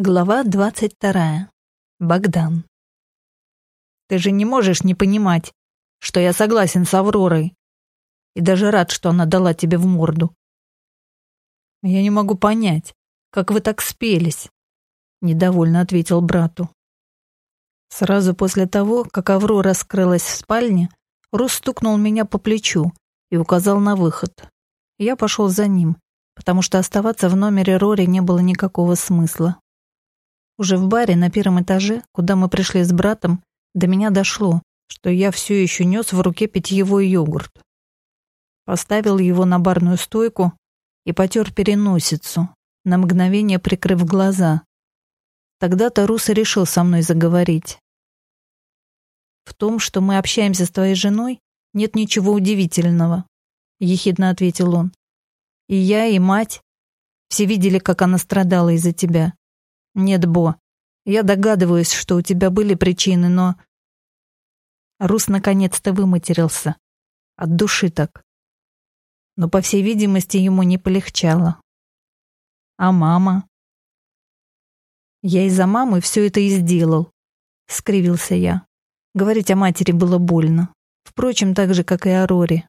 Глава двадцать вторая. Богдан. Ты же не можешь не понимать, что я согласен с Авророй. И даже рад, что она дала тебе в морду. Я не могу понять, как вы так спелись, недовольно ответил брату. Сразу после того, как Аврора скрылась в спальне, Рус стукнул меня по плечу и указал на выход. Я пошел за ним, потому что оставаться в номере Рори не было никакого смысла. Уже в баре на первом этаже, куда мы пришли с братом, до меня дошло, что я все еще нес в руке питьевой йогурт. Поставил его на барную стойку и потер переносицу, на мгновение прикрыв глаза. Тогда-то Руса решил со мной заговорить. «В том, что мы общаемся с твоей женой, нет ничего удивительного», — ехидно ответил он. «И я, и мать. Все видели, как она страдала из-за тебя. «Нет, Бо. Я догадываюсь, что у тебя были причины, но...» Рус наконец-то выматерился. От души так. Но, по всей видимости, ему не полегчало. «А мама?» «Я из-за мамы все это и сделал», — скривился я. Говорить о матери было больно. Впрочем, так же, как и о Роре.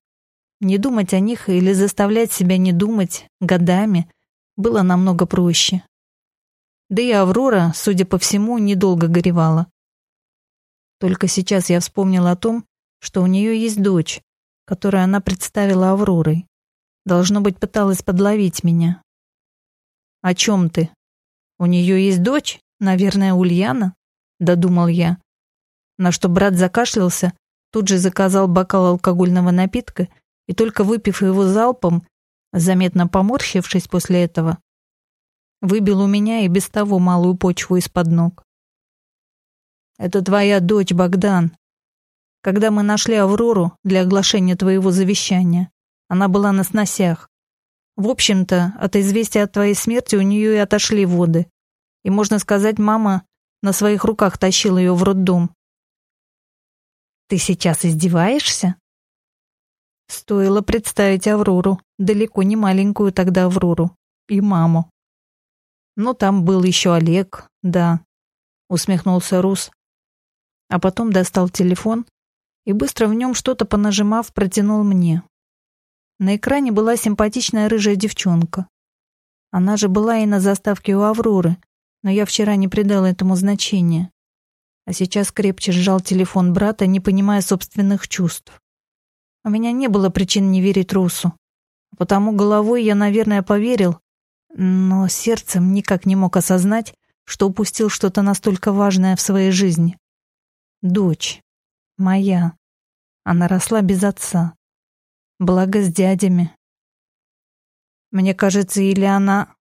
Не думать о них или заставлять себя не думать годами было намного проще. Да и Аврора, судя по всему, недолго горевала. Только сейчас я вспомнила о том, что у нее есть дочь, которую она представила Авророй. Должно быть, пыталась подловить меня. «О чем ты? У нее есть дочь? Наверное, Ульяна?» — додумал я. На что брат закашлялся, тут же заказал бокал алкогольного напитка и только выпив его залпом, заметно поморщившись после этого, Выбил у меня и без того малую почву из-под ног. «Это твоя дочь, Богдан. Когда мы нашли Аврору для оглашения твоего завещания, она была на сносях. В общем-то, от известия о твоей смерти у нее и отошли воды. И, можно сказать, мама на своих руках тащила ее в роддом. Ты сейчас издеваешься? Стоило представить Аврору, далеко не маленькую тогда Аврору, и маму. Ну, там был еще Олег, да, усмехнулся Рус. А потом достал телефон и быстро в нем что-то понажимав протянул мне. На экране была симпатичная рыжая девчонка. Она же была и на заставке у Авроры, но я вчера не придал этому значения. А сейчас крепче сжал телефон брата, не понимая собственных чувств. У меня не было причин не верить Русу. Потому головой я, наверное, поверил, но сердцем никак не мог осознать, что упустил что-то настолько важное в своей жизни. Дочь. Моя. Она росла без отца. Благо с дядями. Мне кажется, или она...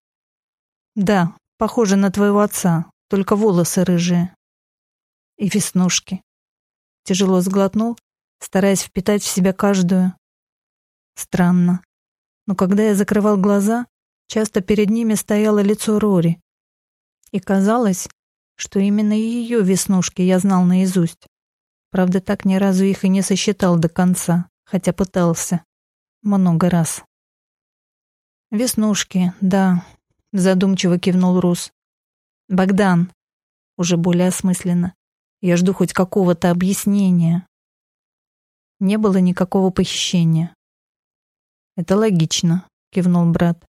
Да, похожа на твоего отца, только волосы рыжие. И веснушки. Тяжело сглотнул, стараясь впитать в себя каждую. Странно. Но когда я закрывал глаза, Часто перед ними стояло лицо Рори. И казалось, что именно ее веснушки я знал наизусть. Правда, так ни разу их и не сосчитал до конца, хотя пытался. Много раз. «Веснушки, да», — задумчиво кивнул Рус. «Богдан», — уже более осмысленно, — «я жду хоть какого-то объяснения». Не было никакого похищения. «Это логично», — кивнул брат.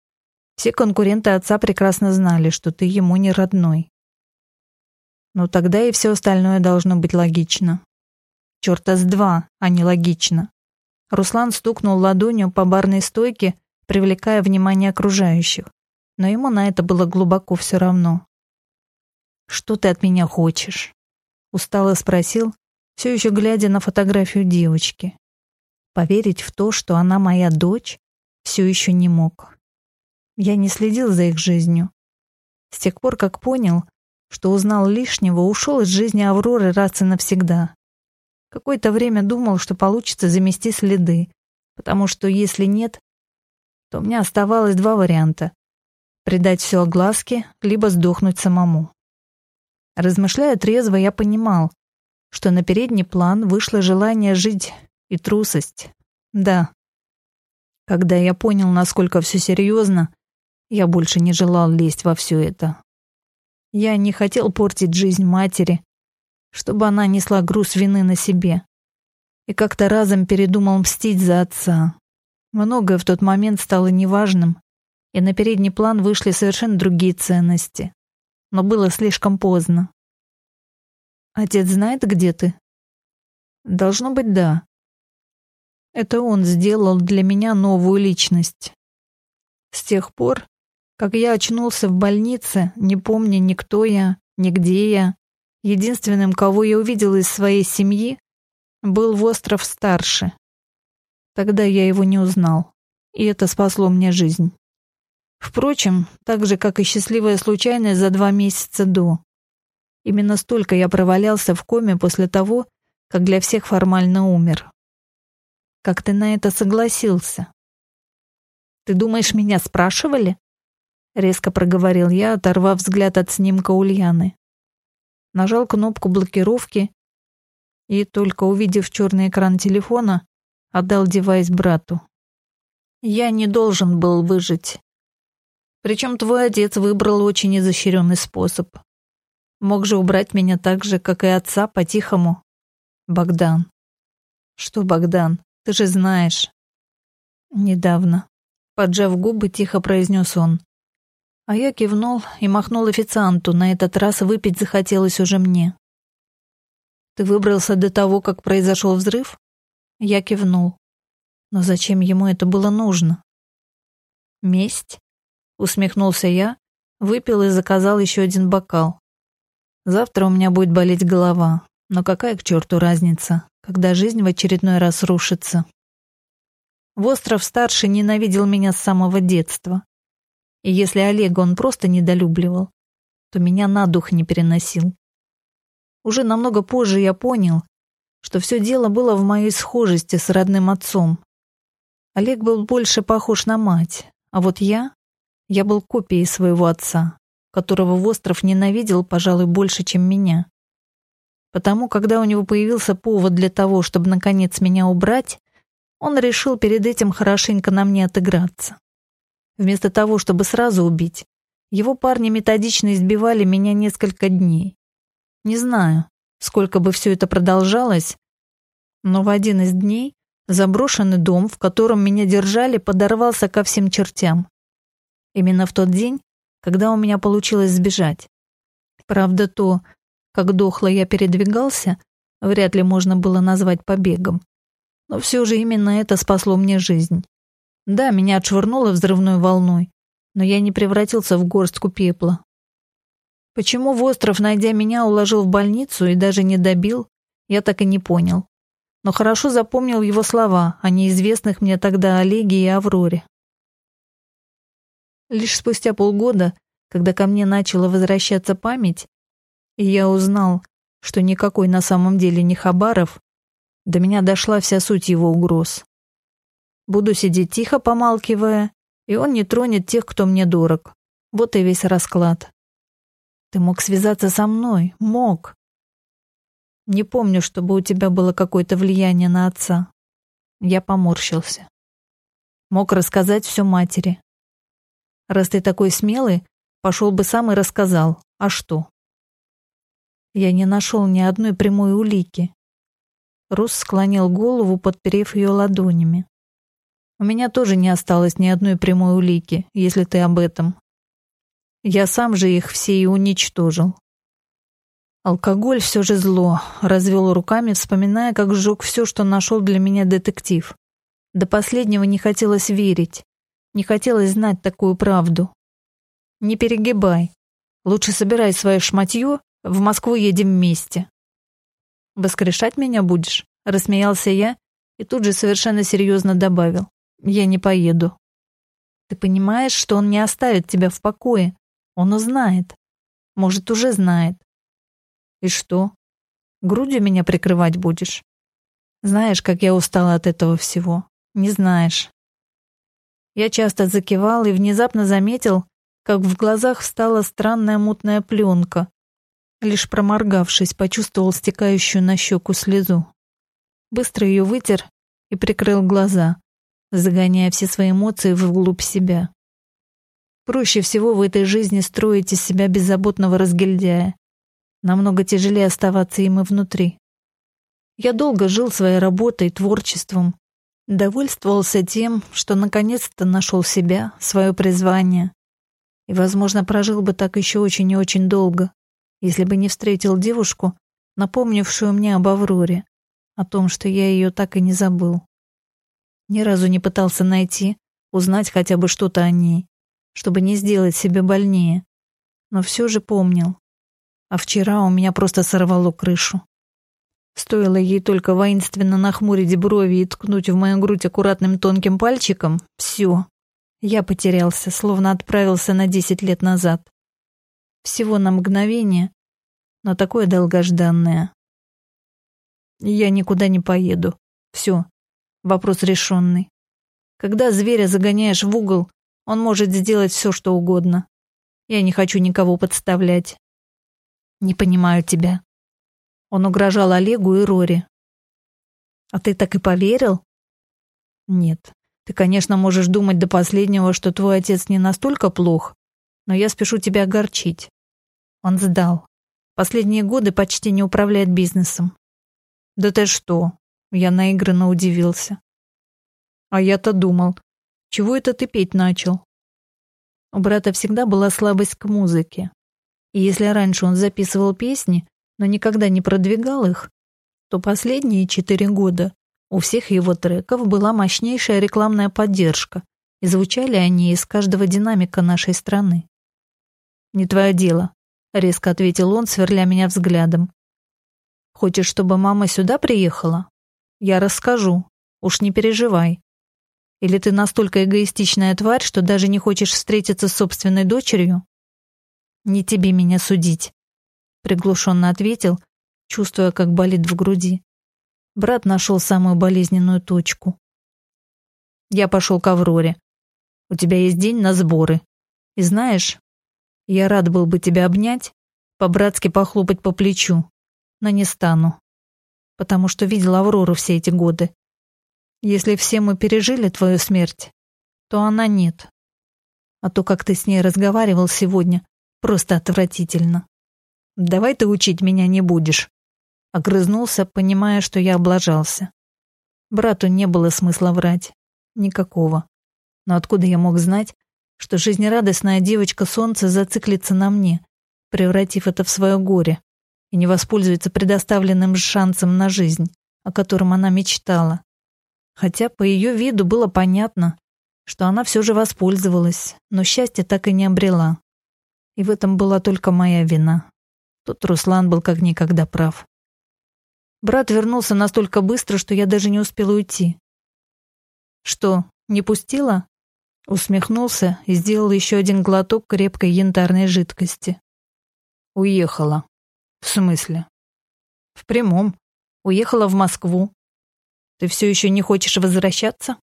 Все конкуренты отца прекрасно знали, что ты ему не родной. Но тогда и все остальное должно быть логично. Чёрта с два, а не логично. Руслан стукнул ладонью по барной стойке, привлекая внимание окружающих. Но ему на это было глубоко все равно. «Что ты от меня хочешь?» Устало спросил, все еще глядя на фотографию девочки. Поверить в то, что она моя дочь, все еще не мог. Я не следил за их жизнью. С тех пор, как понял, что узнал лишнего, ушел из жизни Авроры раз и навсегда. Какое-то время думал, что получится замести следы, потому что если нет, то у меня оставалось два варианта — предать все огласке, либо сдохнуть самому. Размышляя трезво, я понимал, что на передний план вышло желание жить и трусость. Да. Когда я понял, насколько все серьезно, я больше не желал лезть во все это. Я не хотел портить жизнь матери, чтобы она несла груз вины на себе. И как-то разом передумал мстить за отца. Многое в тот момент стало неважным, и на передний план вышли совершенно другие ценности. Но было слишком поздно. Отец знает, где ты? Должно быть, да. Это он сделал для меня новую личность. С тех пор, как я очнулся в больнице, не помня ни кто я, ни где я, единственным, кого я увидел из своей семьи, был Востров старше. Тогда я его не узнал, и это спасло мне жизнь. Впрочем, так же, как и счастливая случайность за два месяца до. Именно столько я провалялся в коме после того, как для всех формально умер. Как ты на это согласился? Ты думаешь, меня спрашивали? Резко проговорил я, оторвав взгляд от снимка Ульяны. Нажал кнопку блокировки и, только увидев черный экран телефона, отдал девайс брату. Я не должен был выжить. Причем твой отец выбрал очень изощренный способ. Мог же убрать меня так же, как и отца, по-тихому. Богдан. Что, Богдан, ты же знаешь. Недавно. Поджав губы, тихо произнес он. А я кивнул и махнул официанту, на этот раз выпить захотелось уже мне. Ты выбрался до того, как произошел взрыв? Я кивнул. Но зачем ему это было нужно? Месть? Усмехнулся я, выпил и заказал еще один бокал. Завтра у меня будет болеть голова, но какая к черту разница, когда жизнь в очередной раз рушится. Востров-старший ненавидел меня с самого детства. И если Олега он просто недолюбливал, то меня на дух не переносил. Уже намного позже я понял, что все дело было в моей схожести с родным отцом. Олег был больше похож на мать, а вот я я был копией своего отца, которого Востров ненавидел, пожалуй, больше, чем меня. Потому, когда у него появился повод для того, чтобы наконец меня убрать, он решил перед этим хорошенько на мне отыграться. Вместо того, чтобы сразу убить, его парни методично избивали меня несколько дней. Не знаю, сколько бы все это продолжалось, но в один из дней заброшенный дом, в котором меня держали, подорвался ко всем чертям. Именно в тот день, когда у меня получилось сбежать. Правда, то, как дохло я передвигался, вряд ли можно было назвать побегом. Но все же именно это спасло мне жизнь. Да, меня отшвырнуло взрывной волной, но я не превратился в горстку пепла. Почему Востров, найдя меня, уложил в больницу и даже не добил, я так и не понял. Но хорошо запомнил его слова о неизвестных мне тогда Олеге и Авроре. Лишь спустя полгода, когда ко мне начала возвращаться память, и я узнал, что никакой на самом деле не Хабаров, до меня дошла вся суть его угроз. Буду сидеть тихо, помалкивая, и он не тронет тех, кто мне дорог. Вот и весь расклад. Ты мог связаться со мной, мог. Не помню, чтобы у тебя было какое-то влияние на отца. Я поморщился. Мог рассказать все матери. Раз ты такой смелый, пошел бы сам и рассказал. А что? Я не нашел ни одной прямой улики. Рус склонил голову, подперев ее ладонями. У меня тоже не осталось ни одной прямой улики, если ты об этом. Я сам же их все и уничтожил. Алкоголь все же зло, развел руками, вспоминая, как сжег все, что нашел для меня детектив. До последнего не хотелось верить. Не хотелось знать такую правду. Не перегибай. Лучше собирай свое шматье, в Москву едем вместе. Воскрешать меня будешь? Рассмеялся я и тут же совершенно серьезно добавил. Я не поеду. Ты понимаешь, что он не оставит тебя в покое? Он узнает. Может, уже знает. И что? Грудью меня прикрывать будешь? Знаешь, как я устала от этого всего. Не знаешь. Я часто закивал и внезапно заметил, как в глазах встала странная мутная пленка. Лишь проморгавшись, почувствовал стекающую на щеку слезу. Быстро ее вытер и прикрыл глаза, загоняя все свои эмоции вглубь себя. Проще всего в этой жизни строить из себя беззаботного разгильдяя. Намного тяжелее оставаться им и внутри. Я долго жил своей работой, творчеством. Довольствовался тем, что наконец-то нашел себя, свое призвание. И, возможно, прожил бы так еще очень и очень долго, если бы не встретил девушку, напомнившую мне об Авроре, о том, что я ее так и не забыл. Ни разу не пытался найти, узнать хотя бы что-то о ней чтобы не сделать себе больнее. Но все же помнил. А вчера у меня просто сорвало крышу. Стоило ей только воинственно нахмурить брови и ткнуть в мою грудь аккуратным тонким пальчиком, все. Я потерялся, словно отправился на десять лет назад. Всего на мгновение, но такое долгожданное. Я никуда не поеду. Все. Вопрос решенный. Когда зверя загоняешь в угол, он может сделать все, что угодно. Я не хочу никого подставлять. Не понимаю тебя. Он угрожал Олегу и Рори. А ты так и поверил? Нет. Ты, конечно, можешь думать до последнего, что твой отец не настолько плох, но я спешу тебя огорчить. Он сдал. Последние годы почти не управляет бизнесом. Да ты что? Я наигранно удивился. А я-то думал, чего это ты петь начал? У брата всегда была слабость к музыке. И если раньше он записывал песни, но никогда не продвигал их, то последние четыре года у всех его треков была мощнейшая рекламная поддержка, и звучали они из каждого динамика нашей страны. «Не твое дело», — резко ответил он, сверля меня взглядом. «Хочешь, чтобы мама сюда приехала? Я расскажу. Уж не переживай. Или ты настолько эгоистичная тварь, что даже не хочешь встретиться с собственной дочерью? Не тебе меня судить, приглушенно ответил, чувствуя, как болит в груди. Брат нашел самую болезненную точку. Я пошел к Авроре. У тебя есть день на сборы. И знаешь, я рад был бы тебя обнять, по-братски похлопать по плечу, но не стану, потому что видел Аврору все эти годы. Если все мы пережили твою смерть, то она нет. А то, как ты с ней разговаривал сегодня, просто отвратительно. Давай ты учить меня не будешь. Огрызнулся, понимая, что я облажался. Брату не было смысла врать. Никакого. Но откуда я мог знать, что жизнерадостная девочка солнца зациклится на мне, превратив это в свое горе, и не воспользуется предоставленным шансом на жизнь, о котором она мечтала хотя по ее виду было понятно, что она все же воспользовалась, но счастье так и не обрела. И в этом была только моя вина. Тут Руслан был как никогда прав. Брат вернулся настолько быстро, что я даже не успела уйти. «Что, не пустила?» Усмехнулся и сделал еще один глоток крепкой янтарной жидкости. «Уехала». «В смысле?» «В прямом. Уехала в Москву. Ты все еще не хочешь возвращаться?»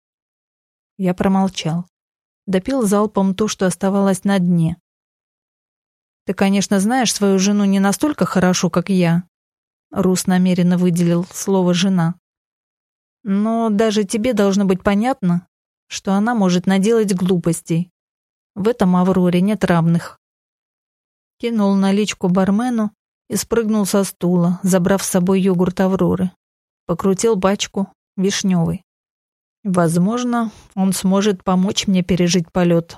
Я промолчал. Допил залпом то, что оставалось на дне. «Ты, конечно, знаешь свою жену не настолько хорошо, как я». Рус намеренно выделил слово «жена». «Но даже тебе должно быть понятно, что она может наделать глупостей. В этом Авроре нет равных». Кинул наличку бармену и спрыгнул со стула, забрав с собой йогурт Авроры. Покрутил пачку, Вишневый. Возможно, он сможет помочь мне пережить полет.